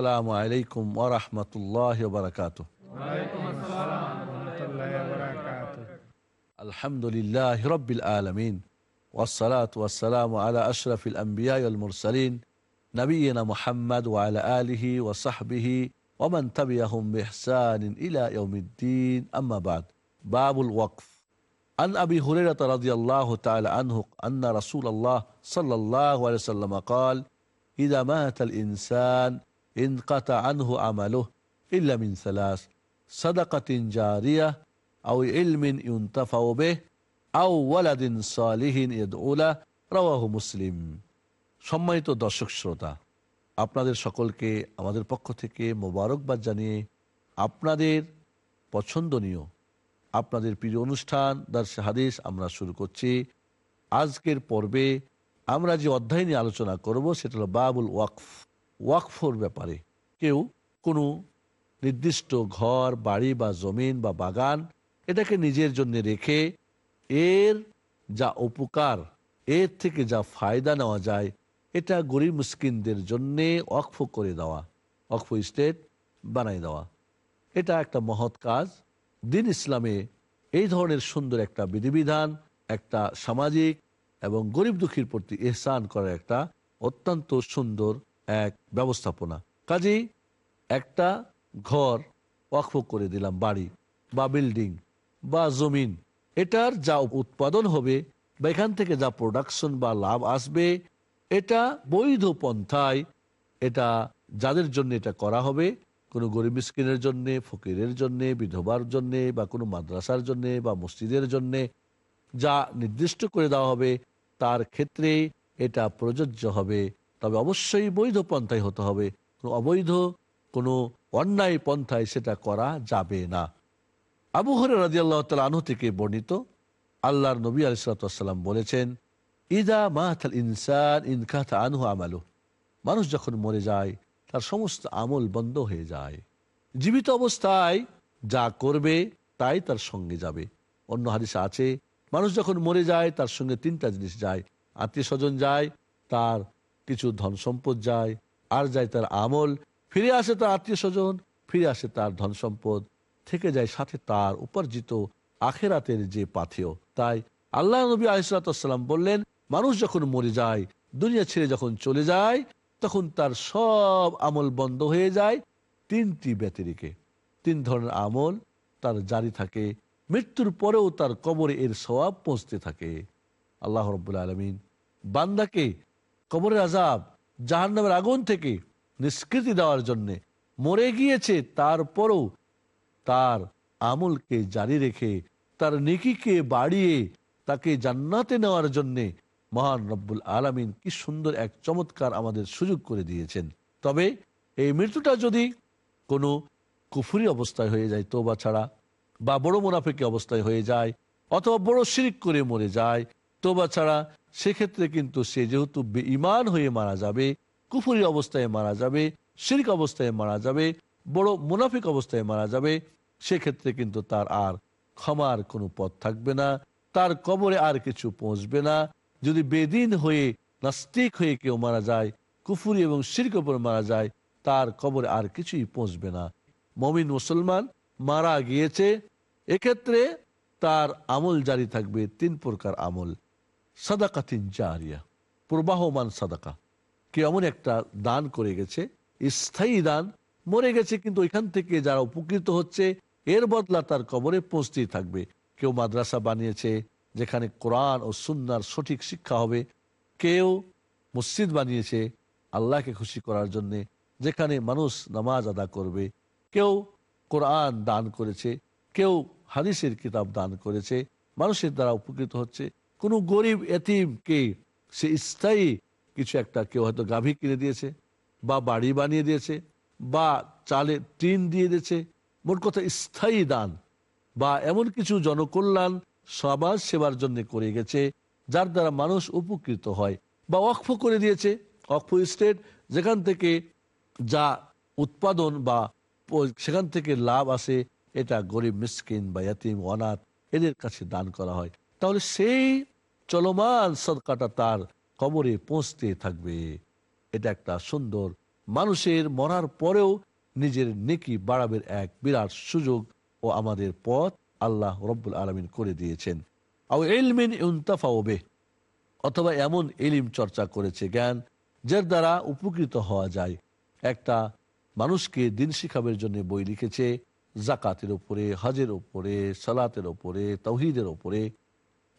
السلام عليكم ورحمة الله وبركاته. وعليكم السلام ورحمة الله وبركاته الحمد لله رب العالمين والصلاة والسلام على أشرف الأنبياء والمرسلين نبينا محمد وعلى آله وصحبه ومن تبعهم بإحسان إلى يوم الدين. أما بعد باب الوقف. عن أبي هريرة رضي الله تعالى عنه أن رسول الله صلى الله عليه وسلم قال إذا مات الإنسان আনহু আউ ইউনতাফাওবে সালিহিন মুসলিম সম্মানিত দর্শক শ্রোতা, আপনাদের সকলকে আমাদের পক্ষ থেকে মোবারকবাদ জানিয়ে আপনাদের পছন্দনীয়, আপনাদের প্রিয় অনুষ্ঠান দার্সে হাদিস আমরা শুরু করছি। আজকের পর্বে আমরা যে অধ্যায় নিয়ে আলোচনা করব, সেটা হলো বাবুল ওয়াকফ। ওয়াকফর ব্যাপারে। কেউ কোনো নির্দিষ্ট ঘর, বাড়ি বা জমিন বা বাগান এটাকে নিজের জন্য রেখে এর যা উপকার, এর থেকে যা ফায়দা নেওয়া যায়, এটা গরিব মুসকিনদের জন্যে অক্ফ করে দেওয়া অক্ফ স্টেট বানাই দেওয়া। এটা একটা মহৎ কাজ। দিন ইসলামে এই ধরনের সুন্দর একটা বিধিবিধান, একটা সামাজিক এবং গরিব দুঃখীর প্রতি এহসান করার একটা অত্যন্ত সুন্দর এক ব্যবস্থাপনা। কাজেই একটা ঘর ওয়াকফ করে দিলাম, বাড়ি বা বিল্ডিং বা জমিন। এটার যা উৎপাদন হবে বা এখান থেকে যা প্রোডাকশন বা লাভ আসবে, এটা বৈধ পন্থায় এটা যাদের জন্য এটা করা হবে, কোনো গরিব মিসকিনের জন্যে, ফকিরের জন্যে, বিধবার জন্যে বা কোনো মাদ্রাসার জন্যে বা মসজিদের জন্যে যা নির্দিষ্ট করে দেওয়া হবে, তার ক্ষেত্রে এটা প্রযোজ্য হবে তবে অবশ্যই বৈধ পন্থায় হতে হবে। কোনো অবৈধ, কোনো অন্যায় পন্থায় সেটা করা যাবে না। আবু হরে রাজি আল্লাহ তাল আনহু থেকে বর্ণিত আল্লাহর নবী আলিসাল্লাম বলেছেন, ইদা মাহাল ইনসান ইনকাত আনহু আমালু। মানুষ যখন মরে যায়, তার সমস্ত আমল বন্ধ হয়ে যায়। জীবিত অবস্থায় যা করবে, তাই তার সঙ্গে যাবে। অন্য হাদিসে আছে, মানুষ যখন মরে যায়, তার সঙ্গে তিনটা জিনিস যায়। আত্মীয় স্বজন যায়, তার কিছু ধন সম্পদ যায়, আর যায় তার আমল, ফিরে আসে তার আত্মীয় স্বজন ফিরে আসে তার ধন সম্পদ থেকে যায় সাথে তার উপার্জিত আখেরাতের যে পাথেয়। তাই আল্লাহ নবী আলিসাল্লাম বললেন, মানুষ যখন মরে যায়, দুনিয়া ছেড়ে যখন চলে যায়, তখন তার সব আমল বন্ধ হয়ে যায় তিনটি ব্যতিরিকে। তিন ধরনের আমল তার জারি থাকে, মৃত্যুর পরেও তার কবরে এর স্বভাব পৌঁছতে থাকে। আল্লাহ রব্বুল্লা আলমিন বান্দাকে কবরের আজাব জাহান্নামের আগুন থেকে নিষ্কৃতি দেওয়ার জন্যে মরে গিয়েছে, তারপরও তার আমলকে জারি রেখে, তার নেকিকে বাড়িয়ে তাকে জান্নাতে নেওয়ার জন্যে মহান রব্বুল আলমিন কি সুন্দর এক চমৎকার আমাদের সুযোগ করে দিয়েছেন। তবে এই মৃত্যুটা যদি কোনো কুফুরি অবস্থায় হয়ে যায় তোবা ছাড়া, বা বড় মুনাফেকি অবস্থায় হয়ে যায়, অথবা বড় শিরিক করে মরে যায় তোবা ছাড়া সেক্ষেত্রে কিন্তু সে যেহেতু ইমান হয়ে মারা যাবে, কুফুরি অবস্থায় মারা যাবে, শিরিক অবস্থায় মারা যাবে, বড় মুনাফিক অবস্থায় মারা যাবে, সেক্ষেত্রে কিন্তু তার আর ক্ষমার কোনো পথ থাকবে না, তার কবরে আর কিছু পৌঁছবে না। যদি বেদিন হয়ে, নাস্তিক হয়ে কেউ মারা যায়, কুফুরি এবং শিরক উপর মারা যায়, তার কবরে আর কিছুই পৌঁছবে না। মমিন মুসলমান মারা গিয়েছে, এক্ষেত্রে তার আমল জারি থাকবে, তিন প্রকার আমল। সাদাকা তিন জারিয়া, প্রবাহমান সাদাকা। কে এমন একটা দান করে গেছে, স্থায়ী দান। মরে গেছে কিন্তু ওইখান থেকে যারা উপকৃত হচ্ছে, এর বদলা তার কবরে পৌঁছতেই থাকবে। কেউ মাদ্রাসা বানিয়েছে, যেখানে কোরআন ও সুন্নার সঠিক শিক্ষা হবে। কেউ মসজিদ বানিয়েছে, আল্লাহকে খুশি করার জন্য, যেখানে মানুষ নামাজ আদা করবে। কেউ কোরআন দান করেছে, কেউ হাদিসের কিতাব দান করেছে, মানুষের দ্বারা উপকৃত হচ্ছে। কোনো গরিব এতিমকে সে স্থায়ী কিছু একটা কেউ হয়তো গাভী কিনে দিয়েছে বা বাড়ি বানিয়ে দিয়েছে বা চালে টিন দিয়ে দিয়েছে। মোট কথা স্থায়ী দান বা এমন কিছু জনকল্যাণ সমাজ সেবার জন্য করে গেছে, যার দ্বারা মানুষ উপকৃত হয় বা অক্ষ করে দিয়েছে। অক্ষ স্টেট, যেখান থেকে যা উৎপাদন বা সেখান থেকে লাভ আসে, এটা গরিব, মিসকিন বা ইয়াতিম অনাথ এদের কাছে দান করা হয়। তাহলে সেই চলমান সদকাটা তার কবরে পৌঁছতে থাকবে। এটা একটা সুন্দর মানুষের মরার পরেও নিজের নেকি বাড়াবের এক বিরাট সুযোগ ও আমাদের পথ আল্লাহ রব্বুল আলমিন করে দিয়েছেন। আও এলমিন ইউন্তাফাওবে অথবা এমন এলিম চর্চা করেছে জ্ঞান যার দ্বারা উপকৃত হওয়া যায়। একটা মানুষকে দিন শিখাবের জন্য বই লিখেছে, জাকাতের ওপরে, হজের ওপরে, সালাতের ওপরে তৌহিদের উপরে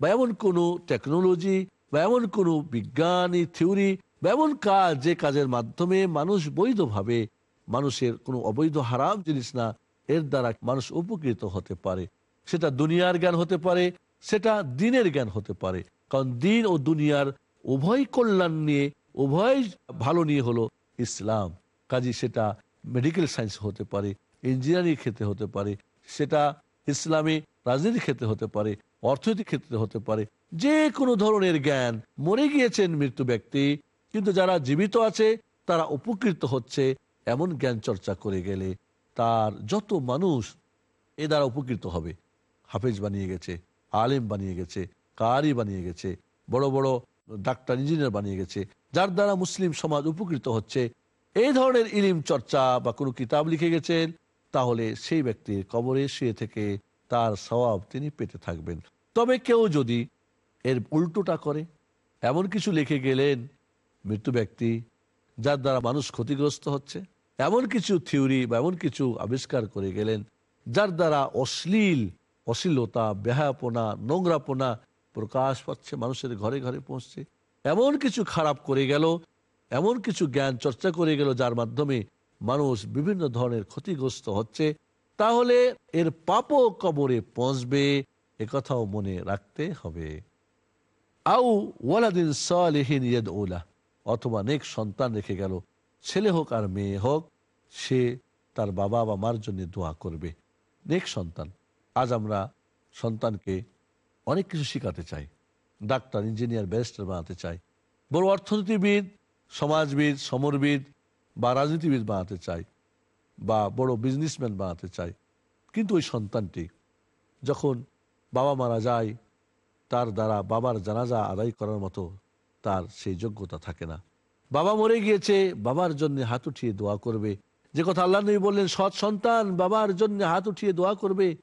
বা এমন কোনো টেকনোলজি বা এমন কোনো বিজ্ঞানী থিওরি বা এমন কাজ যে কাজের মাধ্যমে মানুষ বৈধভাবে মানুষের কোনো অবৈধ হারাম জিনিস না, এর দ্বারা মানুষ উপকৃত হতে পারে। সেটা দুনিয়ার জ্ঞান হতে পারে, সেটা দিনের জ্ঞান হতে পারে। কারণ দিন ও দুনিয়ার উভয় কল্যাণ নিয়ে, উভয় ভালো নিয়ে হলো ইসলাম। কাজী সেটা মেডিকেল সায়েন্স হতে পারে ইঞ্জিনিয়ারিং ক্ষেত্রে হতে পারে, সেটা ইসলামী রাজনীতি ক্ষেত্রে হতে পারে। অর্থনৈতিক ক্ষেত্রে হতে পারে। যে কোনো ধরনের জ্ঞান, মরে গিয়েছেন মৃত্যু ব্যক্তি, কিন্তু যারা জীবিত আছে, তারা উপকৃত হচ্ছে এমন জ্ঞান চর্চা করে গেলে তার যত মানুষ এ দ্বারা উপকৃত হবে। হাফেজ বানিয়ে গেছে, আলেম বানিয়ে গেছে, কারি বানিয়ে গেছে, বড় বড় ডাক্তার, ইঞ্জিনিয়ার বানিয়ে গেছে, যার দ্বারা মুসলিম সমাজ উপকৃত হচ্ছে। এই ধরনের ইলিম চর্চা বা কোনো কিতাব লিখে গেছেন, তাহলে সেই ব্যক্তির কবরে শুয়ে থেকে তার স্বভাব তিনি পেতে থাকবেন। তবে কেউ যদি এর উল্টোটা করে, এমন কিছু লিখে গেলেন, মৃত্যু ব্যক্তি যার দ্বারা মানুষ ক্ষতিগ্রস্ত হচ্ছে, এমন কিছু থিওরি বা এমন কিছু আবিষ্কার করে গেলেন, যার দ্বারা অশ্লীল, অশ্লীলতা, বেহায়াপনা, নোংরাপনা প্রকাশ পাচ্ছে, মানুষের ঘরে ঘরে পৌঁছছে। এমন কিছু খারাপ করে গেল, এমন কিছু জ্ঞান চর্চা করে গেল, যার মাধ্যমে মানুষ বিভিন্ন ধরনের ক্ষতিগ্রস্ত হচ্ছে। তাহলে এর পাপও কবরে পৌঁছবে কথাও মনে রাখতে হবে। আউ ওয়ালাদিন সালেহিন ইয়েদ ওলা অথবা নেক সন্তান রেখে গেল, ছেলে হোক আর মেয়ে হোক, সে তার বাবা বা মার জন্য দোয়া করবে। নেক সন্তান, আজ আমরা সন্তানকে অনেক কিছু শেখাতে চাই। ডাক্তার, ইঞ্জিনিয়ার, ব্যারিস্টার বানাতে চাই। বড় অর্থনীতিবিদ, সমাজবিদ, সমরবিদ বা রাজনীতিবিদ বানাতে চাই। বা বড় বিজনেসম্যান বানাতে চাই কিন্তু ওই সন্তানটি যখন বাবা মারা যায়, তার দ্বারা বাবার জানাজা আদায় করার মতো তার সেই যোগ্যতা থাকে না। বাবা মরে গিয়েছে, বাবার জন্য হাত উঠিয়ে দোয়া করবে। যে কথা আল্লাহ নবী বললেন, সৎ সন্তান বাবার জন্য হাত উঠিয়ে দোয়া করবে,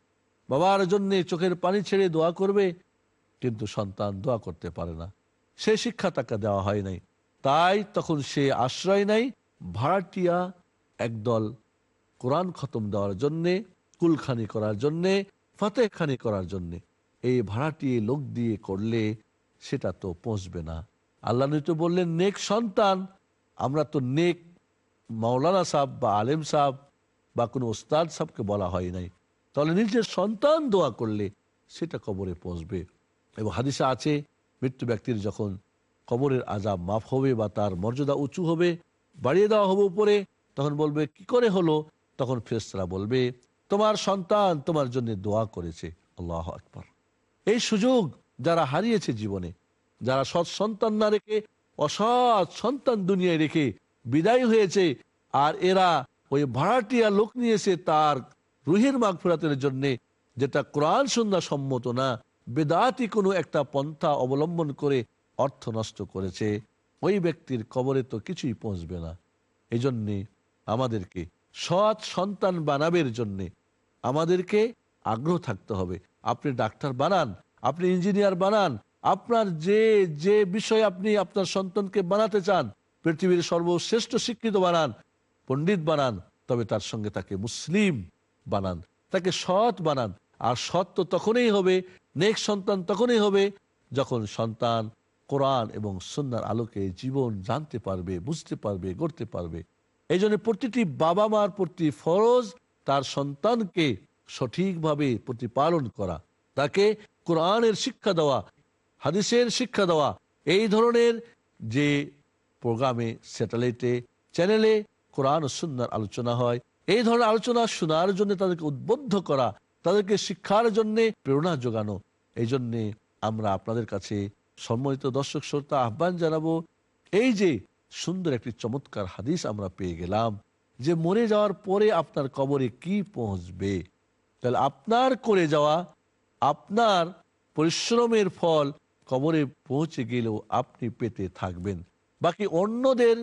বাবার জন্য চোখের পানি ছেড়ে দোয়া করবে, কিন্তু সন্তান দোয়া করতে পারে না। সে শিক্ষা তাকে দেওয়া হয় নাই। তাই তখন সে আশ্রয় নাই ভাড়াটিয়া একদল কোরআন খতম দেওয়ার জন্যে, কুলখানি করার জন্যে ফাতেখানি করার জন্যে। এই ভাড়াটিয়ে লোক দিয়ে করলে সেটা তো পৌঁছবে না। আল্লাহ নবী বললেন, নেক সন্তান, আমরা তো নেক মাওলানা সাহেব বা আলেম সাহেব বা কোনো ওস্তাদ সাহকে বলা হয় নাই। তাহলে নিজের সন্তান দোয়া করলে সেটা কবরে পৌঁছবে এবং হাদিসা আছে, মৃত্যু ব্যক্তির যখন কবরের আজাব মাফ হবে বা তার মর্যাদা উঁচু হবে, বাড়িয়ে দেওয়া হবে উপরে, তখন বলবে, কি করে হলো? তখন ফেরেশতারা বলবে, তোমার সন্তান তোমার জন্য দোয়া করেছে। আল্লাহ আকবর। এই সুযোগ যারা হারিয়েছে জীবনে, যারা সৎ সন্তান না রেখে, অসৎ সন্তান দুনিয়ায় রেখে বিদায় হয়েছে, আর এরা ওই ভাড়াটিয়া লোক নিয়েছে তার রুহের মাগ ফেরাতের জন্য যেটা কোরআন সন্ধ্যা সম্মত না, বেদাতি কোনো একটা পন্থা অবলম্বন করে অর্থ নষ্ট করেছে, ওই ব্যক্তির কবরে তো কিছুই পৌঁছবে না। এই আমাদেরকে সৎ সন্তান বানাবের জন্যে। আমাদেরকে আগ্রহ থাকতে হবে। আপনি ডাক্তার বানান, আপনি ইঞ্জিনিয়ার বানান, আপনার যে যে বিষয় আপনি আপনার সন্তানকে বানাতে চান, পৃথিবীর সর্বশ্রেষ্ঠ শিক্ষিত বানান, পণ্ডিত বানান, তবে তার সঙ্গে তাকে মুসলিম বানান, তাকে সৎ বানান। আর সৎ তো তখনই হবে, নেক সন্তান তখনই হবে, যখন সন্তান কোরআন এবং সন্ন্যার আলোকে জীবন জানতে পারবে, বুঝতে পারবে, গড়তে পারবে। এই জন্য প্রতিটি বাবা মার প্রতি ফরজ তার সন্তানকে সঠিকভাবে প্রতিপালন করা। তাকে কোরআনের শিক্ষা দেওয়া, হাদিসের শিক্ষা দেওয়া, এই ধরনের যে প্রোগ্রামে, স্যাটেলাইটে, চ্যানেলে কোরআন ও সুন্নার আলোচনা হয়, এই ধরনের আলোচনা শোনার জন্য তাদেরকে উদ্বুদ্ধ করা, তাদেরকে শিক্ষার জন্য প্রেরণা যোগানো এই জন্যে আমরা আপনাদের কাছে সম্মানিত দর্শক শ্রোতা আহ্বান জানাব, এই যে সুন্দর একটি চমৎকার হাদিস আমরা পেয়ে গেলাম যে মরে যাওয়ার পরে আপনার কবরে কি পৌঁছবে? তাহলে আপনার করে যাওয়া, আপনার পরিশ্রমের ফল কবরে পৌঁছে গেলেও আপনি পেতে থাকবেন। বাকি অন্যদের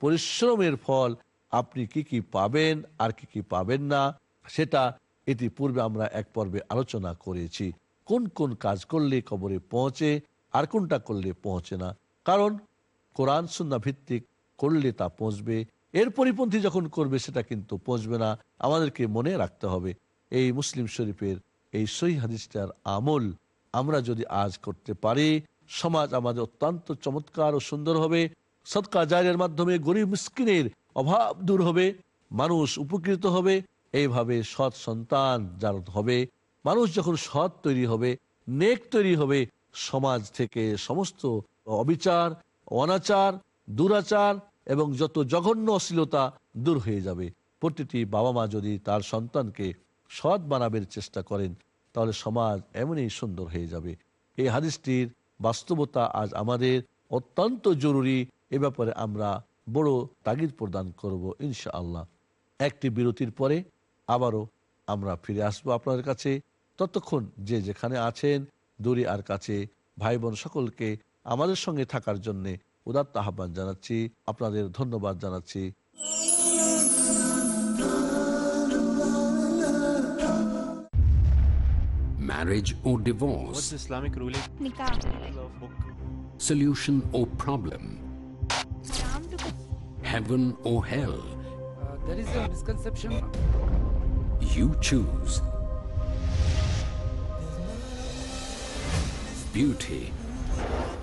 পরিশ্রমের ফল আপনি কি কি পাবেন, আর কি কি পাবেন না, সেটা ইতিপূর্বে আমরা এক পর্বে আলোচনা করেছি। কোন কোন কাজ করলে কবরে পৌঁছে, আর কোনটা করলে পৌঁছে না? কারণ কোরআন সুন্না ভিত্তিক করলে তা পৌঁছবে এর পরিপন্থী যখন করবে, সেটা কিন্তু পৌঁছবে না। আমাদেরকে মনে রাখতে হবে, এই মুসলিম শরীফের এই সহি হাদিসটার আমল আমরা যদি আজ করতে পারি, সমাজ আমাদের অত্যন্ত চমৎকার ও সুন্দর হবে। সৎকা জারের মাধ্যমে গরিব মিসকিনের অভাব দূর হবে, মানুষ উপকৃত হবে, এইভাবে সৎ সন্তান যার হবে। মানুষ যখন সৎ তৈরি হবে, নেক তৈরি হবে, সমাজ থেকে সমস্ত অবিচার অনাচার, দুরাচার এবং যত জঘন্য অশ্লীলতা দূর হয়ে যাবে। প্রতিটি বাবা মা যদি তার সন্তানকে সৎ বানাবের চেষ্টা করেন, তাহলে সমাজ এমনই সুন্দর হয়ে যাবে। এই হাদিসটির বাস্তবতা আজ আমাদের অত্যন্ত জরুরি। এ ব্যাপারে আমরা বড় তাগিদ প্রদান করব ইনশা আল্লাহ একটি বিরতির পরে আবারও আমরা ফিরে আসব আপনাদের কাছে। ততক্ষণ যে যেখানে আছেন, দূরে আর কাছে ভাই বোন সকলকে আমাদের সঙ্গে থাকার জন্য উদাত্ত আহ্বান জানাচ্ছি আপনাদের ধন্যবাদ জানাচ্ছি marriage or divorce? What's Islamic ruling? Nikah. Solution or problem, heaven or hell. Uh, there is a misconception. You choose. Beauty,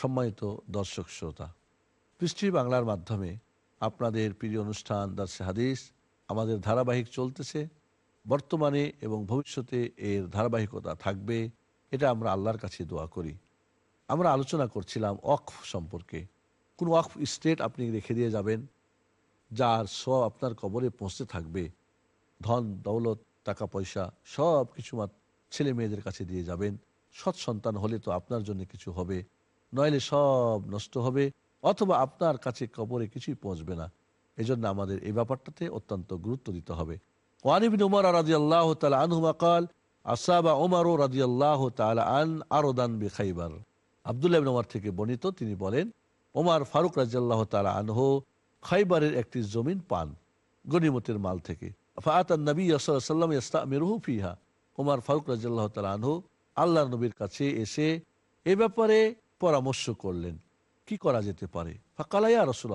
সম্মানিত দর্শক শ্রোতা, পৃষ্টি বাংলার মাধ্যমে আপনাদের প্রিয় অনুষ্ঠান দার্সে হাদিস আমাদের ধারাবাহিক চলতেছে, বর্তমানে এবং ভবিষ্যতে এর ধারাবাহিকতা থাকবে, এটা আমরা আল্লাহর কাছে দোয়া করি। আমরা আলোচনা করছিলাম অকফ সম্পর্কে। কোন ওয়াকফ স্টেট আপনি রেখে দিয়ে যাবেন, যার সব আপনার কবরে পৌঁছতে থাকবে। ধন, দৌলত, টাকা, পয়সা সব কিছু ছেলে মেয়েদের কাছে দিয়ে যাবেন। সৎ সন্তান হলে তো আপনার জন্য কিছু হবে। নইলে সব নষ্ট হবে, অথবা আপনার কাছে কবরে কিছুই পৌঁছবে না। এজন্য আমাদের এই ব্যাপারটাতে অত্যন্ত গুরুত্ব দিতে হবে। ওয়ানিবিন উমর রাজি আল্লাহ রাজি আল্লাহ আন ইবনে ওমর থেকে বর্ণিত, তিনি বলেন ওমার ফারুক রাজিয়াল্লাহ তালা আনহ খাইবারের একটি জমিন পান গনিমতের মাল থেকে। ফাতান ফিহা। ওমার ফারুক রাজিয়াল্লাহ তালা আনহু আল্লাহ নবীর কাছে এসে এ ব্যাপারে পরামর্শ করলেন, কি করা যেতে পারে? ফাকালাইয়া রসুল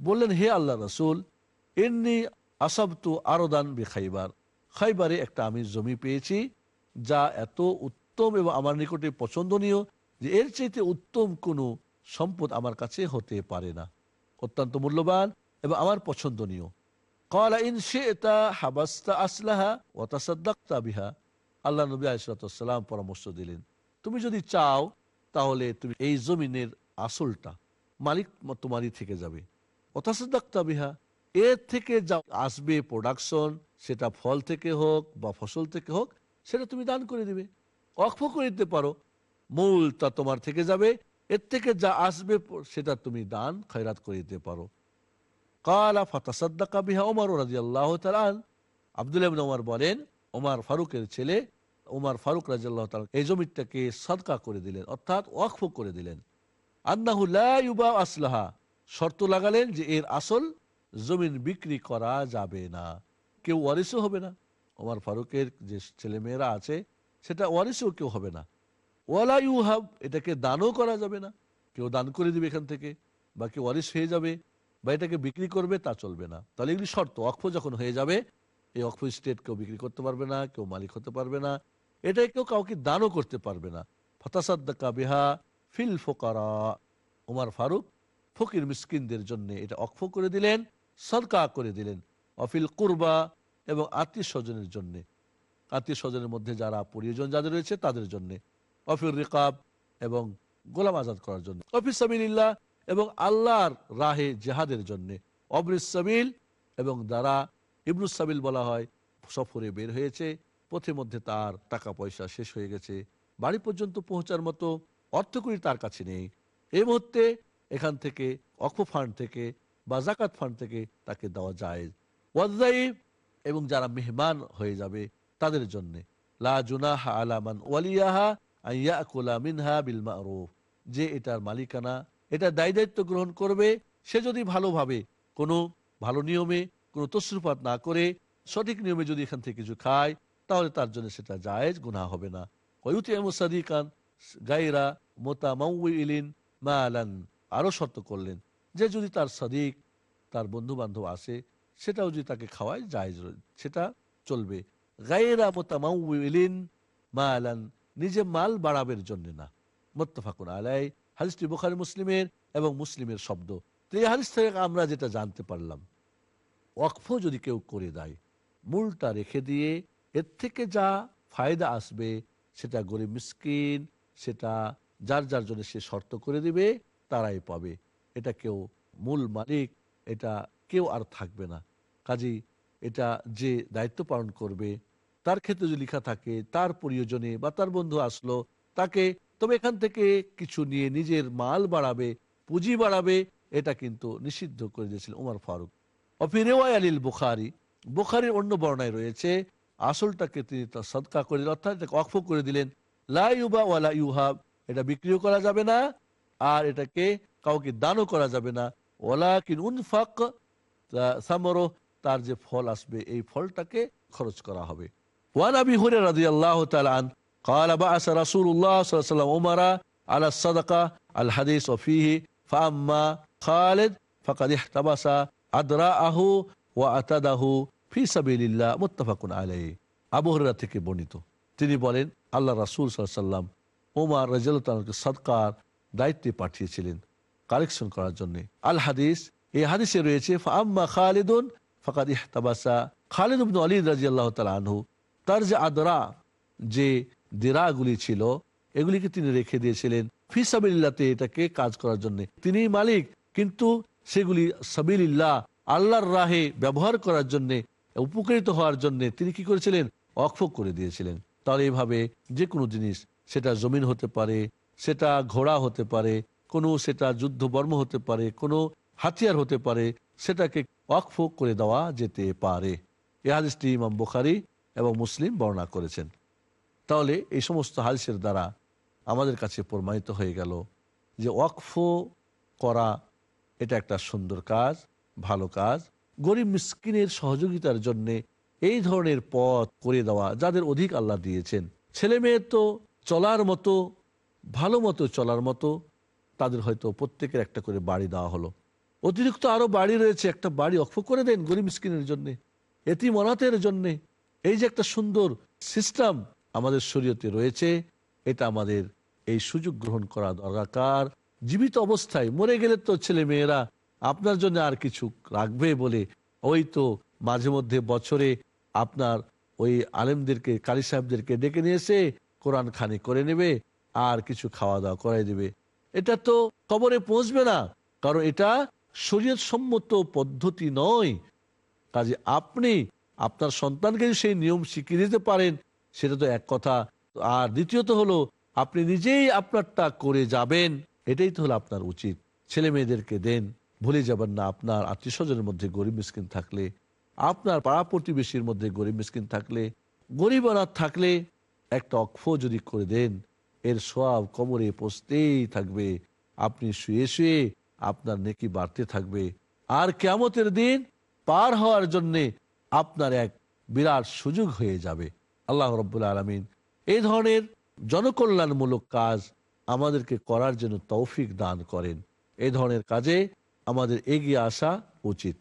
বললেন, হে আল্লাহ রসুল, এমনি আসাবতু আরদান বে খাইবার খাইবারে একটা আমি জমি পেয়েছি, যা এত উত্তম এবং আমার নিকটে পছন্দনীয় যে এর চাইতে উত্তম কোনো সম্পদ আমার কাছে হতে পারে না। অত্যন্ত মূল্যবান এবং আমার পছন্দনীয়। কলা ইন শেতা হাবাস্তা আসলাহা ওতাসাদ্দাক্তা বিহা। আল্লাহ নবী আলিসাল্লাম পরামর্শ দিলেন, তুমি যদি চাও তাহলে তুমি এই জমিনের আসলটা, মালিক তোমারই থেকে যাবে। অতাসাদ্দাক্তা বিহা এর থেকে যা আসবে প্রোডাকশন সেটা ফল থেকে হোক বা ফসল থেকে হোক, সেটা তুমি দান করে দিবে। অক্ষ করে দিতে পারো, মূলটা তোমার থেকে যাবে, এর থেকে যা আসবে, সেটা তুমি দান, খয়রাত করে দিতে পারো। কালা ফাতাসাদ্দাকা বিহা ওমর রাজি আল্লাহ তালান বলেন, ওমার ফারুকের ছেলে ওমর ফারুক রাজি আল্লাহ এই জমিটাকে সদকা করে দিলেন, অর্থাৎ ওয়াকফ করে দিলেন। আন্নাহুল্লাহ আসলাহা, শর্ত লাগালেন যে এর আসল জমিন বিক্রি করা যাবে না। কেউ ওয়ারিসও হবে না। ওমর ফারুকের যে ছেলে মেয়েরা আছে, সেটা ওয়ারিসও কেউ হবে না। ওয়ালা ইউহাব, এটাকে দানও করা যাবে না। কেউ দান করে দিবে এখান থেকে, বা কেউ ওয়ারিস হয়ে যাবে, বা এটাকে বিক্রি করবে, তা চলবে না। তাহলে এগুলি শর্ত অক্ষ যখন হয়ে যাবে, এই অক্ষ স্টেট কেউ বিক্রি করতে পারবে না, কেউ মালিক হতে পারবে না। এটা কেউ কাউকে দানও করতে পারবে না। ফতাসাদ্দাকা বিহা ফিল ফোকারা। উমার ফারুক ফকির মিসকিনদের জন্য এটা অক্ষ করে দিলেন, সদকা করে দিলেন। অফিল কুরবা এবং আত্মীয় স্বজনের জন্য। আত্মীয় স্বজনের মধ্যে যারা পরিজন যাদের রয়েছে তাদের জন্য। অফিল রিকাব এবং গোলাম আজাদ করার জন্য। অফিস সাবিল্লাহ এবং আল্লাহর রাহে জেহাদের জন্য। অবরিস সামিল এবং দ্বারা সাবিল বলা হয় সফরে বের হয়েছে। পথে মধ্যে তার টাকা পয়সা শেষ হয়ে গেছে। বাড়ি পর্যন্ত পৌঁছার মতো অর্থকরী তার কাছে নেই। এই মুহূর্তে এখান থেকে অক্ষ ফান্ড থেকে বা জাকাত ফান্ড থেকে তাকে দেওয়া যায়। ওয়াজাইব এবং যারা মেহমান হয়ে যাবে তাদের জন্য। লা আলামান ওয়ালিয়াহা যে এটার মালিকানা, এটা দায় দায়িত্ব গ্রহণ করবে। সে যদি ভালোভাবে কোনো ভালো নিয়মে কোনো তসরুপাত না করে, সঠিক নিয়মে যদি এখান থেকে কিছু খায় তাহলে তার জন্য সেটা জায়েজ, গুনাহ হবে না। ওয়ুতি গাইরা মোতা মাউইলিন মা শর্ত করলেন যে যদি তার সাদিক, তার বন্ধু বান্ধব আসে, সেটাও যদি তাকে খাওয়ায় জায়েজ সেটা চলবে। গাইরা মোতা মাউইলিন মা আলান নিজে মাল বাড়াবের জন্য না। মোত্তফাকুন আলাই হাদিসটি বুখারি, মুসলিমের এবং মুসলিমের শব্দ। তো এই হাদিস থেকে আমরা যেটা জানতে পারলাম ওয়াকফ যদি কেউ করে দেয়, মূলটা রেখে দিয়ে এর থেকে যা ফায়দা আসবে, সেটা গরিব মিসকিন, সেটা যার যার জন্য সে শর্ত করে দিবে, তারাই পাবে। এটা কেউ মূল মালিক, এটা কেউ আর থাকবে না। কাজী এটা যে দায়িত্ব পালন করবে, তার ক্ষেত্রে যদি লেখা থাকে, তার প্রিয়জনে বা তার বন্ধু আসলো, তাকে তবে এখান থেকে কিছু নিয়ে নিজের মাল বাড়াবে, পুঁজি বাড়াবে, এটা কিন্তু নিষিদ্ধ করে দিয়েছিল উমার ফারুক। অফিরেওয়াই আলিল বুখারি, বুখারির অন্য বর্ণায় রয়েছে আসলটাকে তিনি তার সদকা করে দিলেন অর্থাৎ এটাকে অক্ষ করে দিলেন লা ইউবা ওয়ালা ইউহাব এটা বিক্রিও করা যাবে না আর এটাকে কাউকে দানও করা যাবে না ওলা কিন উনফাক সামরো তার যে ফল আসবে এই ফলটাকে খরচ করা হবে ওয়ান আবি হুরে রাদিয়াল্লাহু তাআলা আন قال بعث رسول الله صلى الله عليه وسلم عمر على الصدقة الحديث وفيه فأما خالد فقد احتبس أدراءه وأتده ফি সাবিল্লা মোত্তাফাকুন আলাই আবহরা থেকে বর্ণিত। তিনি বলেন, আল্লাহ রাসুল সাল্লাম ওমার রাজিয়ালকে সৎকার দায়িত্বে পাঠিয়েছিলেন কালেকশন করার জন্যে। আল হাদিস, এই হাদিসে রয়েছে খালিদুন ফাকাদ ইহতাবাসা। খালিদ উবন আলী রাজি আল্লাহ আনহু, তার যে আদরা, যে দেরাগুলি ছিল, এগুলিকে তিনি রেখে দিয়েছিলেন ফি সাবিল্লাতে এটাকে কাজ করার জন্য। তিনি মালিক, কিন্তু সেগুলি সাবিল্লাহ আল্লাহর রাহে ব্যবহার করার জন্যে উপকৃত হওয়ার জন্য তিনি কি করেছিলেন? অক্ষ করে দিয়েছিলেন। তাহলে এইভাবে যে কোনো জিনিস, সেটা জমিন হতে পারে, সেটা ঘোড়া হতে পারে, কোনো সেটা যুদ্ধ বর্ম হতে পারে, কোনো হাতিয়ার হতে পারে, সেটাকে অক্ষ করে দেওয়া যেতে পারে। এ হাদিসটি ইমাম বুখারি এবং মুসলিম বর্ণনা করেছেন। তাহলে এই সমস্ত হাদিসের দ্বারা আমাদের কাছে প্রমাণিত হয়ে গেল যে ওয়াকফ করা এটা একটা সুন্দর কাজ, ভালো কাজ গরিব মিসকিনের সহযোগিতার জন্যে এই ধরনের পথ করে দেওয়া যাদের অধিক আল্লাহ দিয়েছেন। ছেলে মেয়ে তো চলার মতো, ভালো মতো চলার মতো, তাদের হয়তো প্রত্যেকের একটা করে বাড়ি দেওয়া হলো। অতিরিক্ত আরও বাড়ি রয়েছে, একটা বাড়ি অক্ষ করে দেন গরিব মিসকিনের জন্যে এটি মনাতের জন্যে। এই যে একটা সুন্দর সিস্টেম আমাদের শরীয়তে রয়েছে, এটা আমাদের এই সুযোগ গ্রহণ করা দরকার। জীবিত অবস্থায় মরে গেলে তো ছেলে মেয়েরা আপনার জন্য আর কিছু রাখবে বলে ওই তো মাঝে মধ্যে বছরে আপনার ওই আলেমদেরকে, কালী সাহেবদেরকে ডেকে নিয়ে এসে কোরআন খানি করে নেবে আর কিছু খাওয়া দাওয়া করাই দেবে। এটা তো কবরে পৌঁছবে না, কারণ এটা শরীয়ত সম্মত পদ্ধতি নয়। কাজে আপনি আপনার সন্তানকে সেই নিয়ম শিখিয়ে দিতে পারেন, সেটা তো এক কথা। আর দ্বিতীয়ত হলো, আপনি নিজেই আপনারটা করে যাবেন, এটাই তো হলো আপনার উচিত। ছেলে মেয়েদেরকে দেন। ভুলে যাবেন না, আপনার আত্মীয় স্বজনের মধ্যে গরিব মিসকিন থাকলে, আপনার পাড়া প্রতিবেশীর মধ্যে গরিব মিসকিন থাকলে গরিব অনাথ থাকলে একটা অক্ষ যদি করে দেন, এর সব কবরে পৌঁছতেই থাকবে। আপনি শুয়ে শুয়ে আপনার নেকি বাড়তে থাকবে। আর কেমতের দিন পার হওয়ার জন্যে আপনার এক বিরাট সুযোগ হয়ে যাবে। আল্লাহ রব্বুল আলমিন এই ধরনের জনকল্যাণমূলক কাজ আমাদেরকে করার জন্য তৌফিক দান করেন। এই ধরনের কাজে আমাদের এগিয়ে আসা উচিত।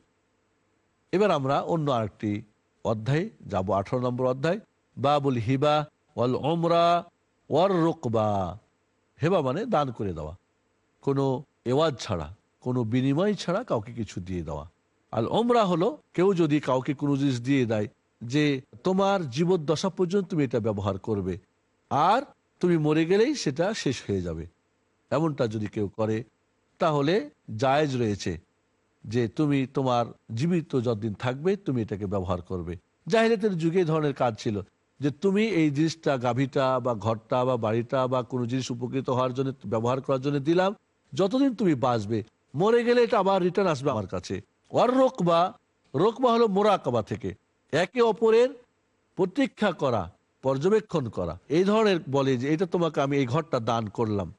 এবার আমরা অন্য আরেকটি অধ্যায় যাব, আঠারো নম্বর অধ্যায়। বাবুল হিবা ওয়াল ওমরা ওয়ার রোকবা। হেবা মানে দান করে দেওয়া। কোনো এওয়াজ ছাড়া, কোনো বিনিময় ছাড়া কাউকে কিছু দিয়ে দেওয়া। আর ওমরা হলো, কেউ যদি কাউকে কোনো জিনিস দিয়ে দেয় যে তোমার জীবদ্দশা পর্যন্ত তুমি এটা ব্যবহার করবে, আর তুমি মরে গেলেই সেটা শেষ হয়ে যাবে। এমনটা যদি কেউ করে তাহলে জায়েজ রয়েছে যে তুমি তোমার জীবিত যতদিন থাকবে, তুমি এটাকে ব্যবহার করবে। জাহিরাতের যুগে ধরনের কাজ ছিল যে তুমি এই জিনিসটা গাভীটা বা ঘরটা বা বাড়িটা বা কোনো জিনিস উপকৃত হওয়ার জন্য, ব্যবহার করার জন্য দিলাম। যতদিন তুমি বাঁচবে, মরে গেলে এটা আবার রিটার্ন আসবে আমার কাছে। ওর রোকবা রোকবা হলো মোরাকাবা থেকে। একে অপরের প্রতীক্ষা করা, পর্যবেক্ষণ করা। এই ধরনের বলে যে এটা তোমাকে আমি এই ঘরটা দান করলাম।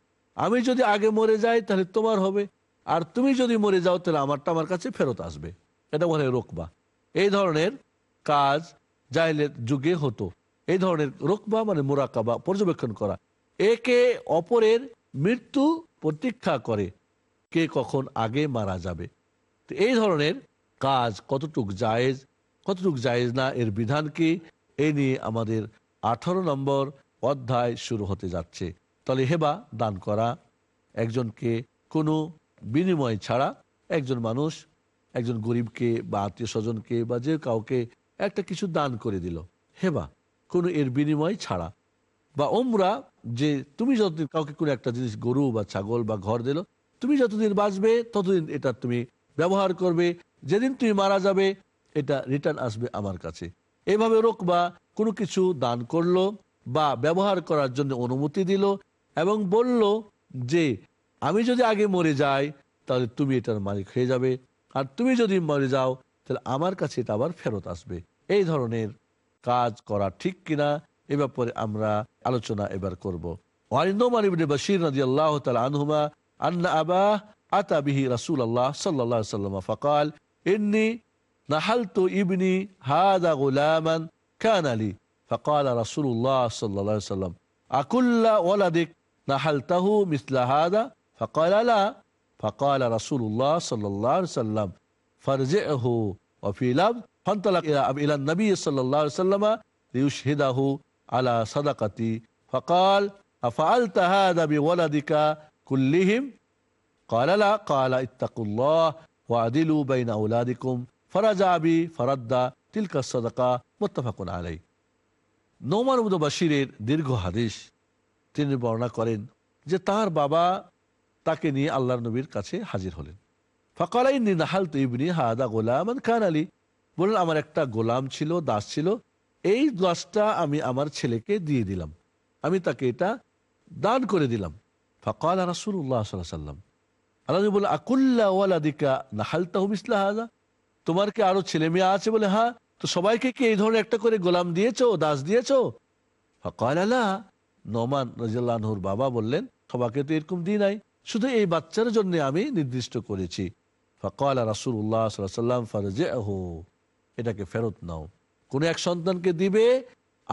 আমি যদি আগে মরে যাই, তাহলে তোমার হবে। আর তুমি যদি মরে যাও, তাহলে আমারটা আমার কাছে ফেরত আসবে। এটা বলে রোকবা। এই ধরনের কাজ জাইলের যুগে হতো। এই ধরনের রোকবা মানে মোরাকাবা, পর্যবেক্ষণ করা। একে অপরের মৃত্যু প্রতীক্ষা করে কে কখন আগে মারা যাবে। তো এই ধরনের কাজ কতটুক জায়েজ কতটুক জায়েজ না, এর বিধান কি? এই নিয়ে আমাদের আঠারো নম্বর অধ্যায় শুরু হতে যাচ্ছে। তাহলে হেবা দান করা, একজনকে কোনো বিনিময় ছাড়া একজন মানুষ, একজন গরিবকে বা আত্মীয় স্বজনকে বা যে কাউকে একটা কিছু দান করে দিল। হেবা, কোনো এর বিনিময় ছাড়া। বা ওমরা, যে তুমি যতদিন কাউকে কোনো একটা জিনিস, গরু বা ছাগল বা ঘর দিল, তুমি যতদিন বাঁচবে, ততদিন এটা তুমি ব্যবহার করবে। যেদিন তুমি মারা যাবে, এটা রিটার্ন আসবে আমার কাছে। এইভাবে রোকবা কোনো কিছু দান করল বা ব্যবহার করার জন্য অনুমতি দিল এবং বলল যে আমি যদি আগে মরে যাই তাহলে তুমি এটার মালিক হয়ে যাবে আর তুমি যদি মরে যাও তাহলে আমার কাছে এটা আবার ফেরত আসবে এই ধরনের কাজ করা ঠিক কিনা এ ব্যাপারে আমরা আলোচনা এবার করব ওয়ারিন্দমান ইবনে বশির রাদিয়াল্লাহু তাআলা আনহুমা আন্না আবা আতা বিহি রাসূলুল্লাহ সাল্লাল্লাহু আলাইহি ওয়াসাল্লাম فقال إني نحلت ابني هذا غلاما كان لي فقال رسول الله صلى الله عليه وسلم أكل ولدك نحلته مثل هذا فقال لا فقال رسول الله صلى الله عليه وسلم فارجعه وفي لفظ فانطلق إلى إلى النبي صلى الله عليه وسلم ليشهده على صدقتي فقال أفعلت هذا بولدك كلهم قال لا قال اتقوا الله وعدلوا بين أولادكم فرجع بي فرد تلك الصدقة متفق عليه নোমান উদ বাসিরের দীর্ঘ হাদিস তিনি বর্ণনা করেন যে তার বাবা তাকে নিয়ে আল্লাহর নবীর কাছে হাজির হলেন। ফকালাইনি নাহাল তো ইবনি হাদা গোলাম খান আলী। বললেন, আমার একটা গোলাম ছিল, দাস ছিল। এই দাসটা আমি আমার ছেলেকে দিয়ে দিলাম। আমি তাকে এটা দান করে দিলাম। ফকাল রাসুল্লাহ সাল্লাম। আল্লাহ বলে আকুল্লা ওয়ালাদিকা নাহাল তাহবিসলা হাদা? তোমার কি আরও ছেলে মেয়ে আছে? বলে হ্যাঁ তো সবাইকে কি এই ধরনের একটা করে গোলাম দিয়েছ, দাস দিয়েছ? ফকাল আলা নোমান রাজিয়াল্লাহুর বাবা বললেন সবাকে তো এরকম দিই নাই, শুধু এই বাচ্চার জন্য আমি নির্দিষ্ট করেছি। এটাকে ফেরত নাও। এক সন্তানকে দিবে,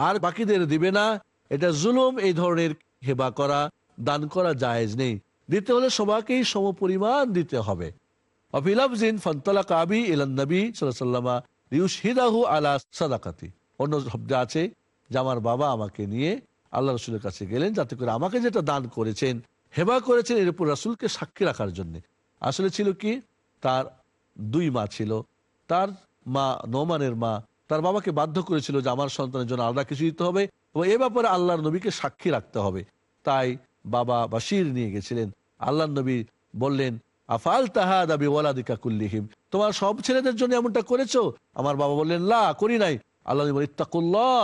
আর বাকিদের দিবে না। এটা জুলুম, এই ধরনের হেবা করা, দান করা জায়েজ নেই। দিতে হলে সবাইকেই সমপরিমাণ দিতে হবে। আলা অন্য শব্দে আছে, যে আমার বাবা আমাকে নিয়ে আল্লাহ রসুলের কাছে গেলেন যাতে করে আমাকে যেটা দান করেছেন, হেবা করেছেন, এর উপর রাসুলকে সাক্ষী রাখার জন্য। আসলে ছিল কি, তার দুই মা ছিল। তার মা নোমানের মা, তার বাবাকে বাধ্য করেছিল যে আমার সন্তানের জন্য আলাদা কিছু দিতে হবে এবং এ ব্যাপারে আল্লাহর নবীকে সাক্ষী রাখতে হবে। তাই বাবা বাসির নিয়ে গেছিলেন। আল্লাহ নবী বললেন আফাল তাহা দাবি ওয়ালাদিকা কুল্লিহিম, তোমার সব ছেলেদের জন্য এমনটা করেছ? আমার বাবা বললেন লা করি নাই। আল্লাহ ইত্তাকুল্লাহ,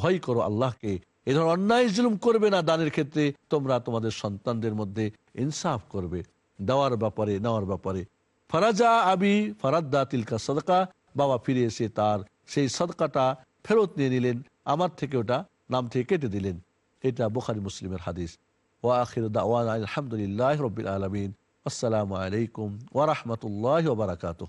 ভয় করো আল্লাহকে। এ ধরনের অন্যায় জুলুম করবে না দানের ক্ষেত্রে, তোমরা তোমাদের সন্তানদের মধ্যে ইনসাফ করবে। দেওয়ার ব্যাপারে, নেওয়ার ব্যাপারে। ফারাজা আবি ফারাদ্দা তিলকা সদকা, বাবা ফিরে এসে তার সেই সদকাটা ফেরত নিয়ে নিলেন, আমার থেকে ওটা নাম থেকে কেটে দিলেন। এটা বোখারি মুসলিমের হাদিস। ও আখির আলহামদুলিল্লাহ রবিল আলমিন। আসসালামু আলাইকুম ওরহমতুল্লাহ বারাকাতুহ।